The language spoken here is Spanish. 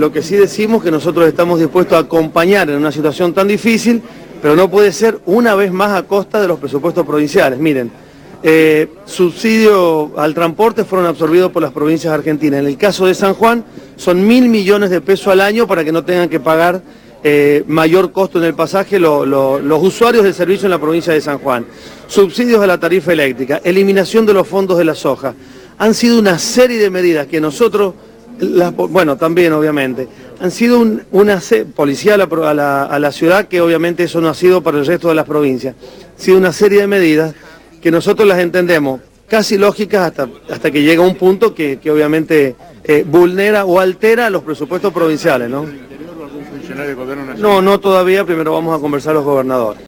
Lo que sí decimos que nosotros estamos dispuestos a acompañar en una situación tan difícil, pero no puede ser una vez más a costa de los presupuestos provinciales. Miren, eh, subsidios al transporte fueron absorbidos por las provincias argentinas. En el caso de San Juan, son mil millones de pesos al año para que no tengan que pagar eh, mayor costo en el pasaje los usuarios del servicio en la provincia de San Juan. Subsidios a la tarifa eléctrica, eliminación de los fondos de la soja. Han sido una serie de medidas que nosotros, bueno, también obviamente, han sido una policía a la, a la ciudad que obviamente eso no ha sido para el resto de las provincias. Ha sido una serie de medidas que nosotros las entendemos casi lógicas hasta, hasta que llega un punto que, obviamente eh, vulnera o altera los presupuestos provinciales, ¿no? No, no todavía, primero vamos a conversar los gobernadores.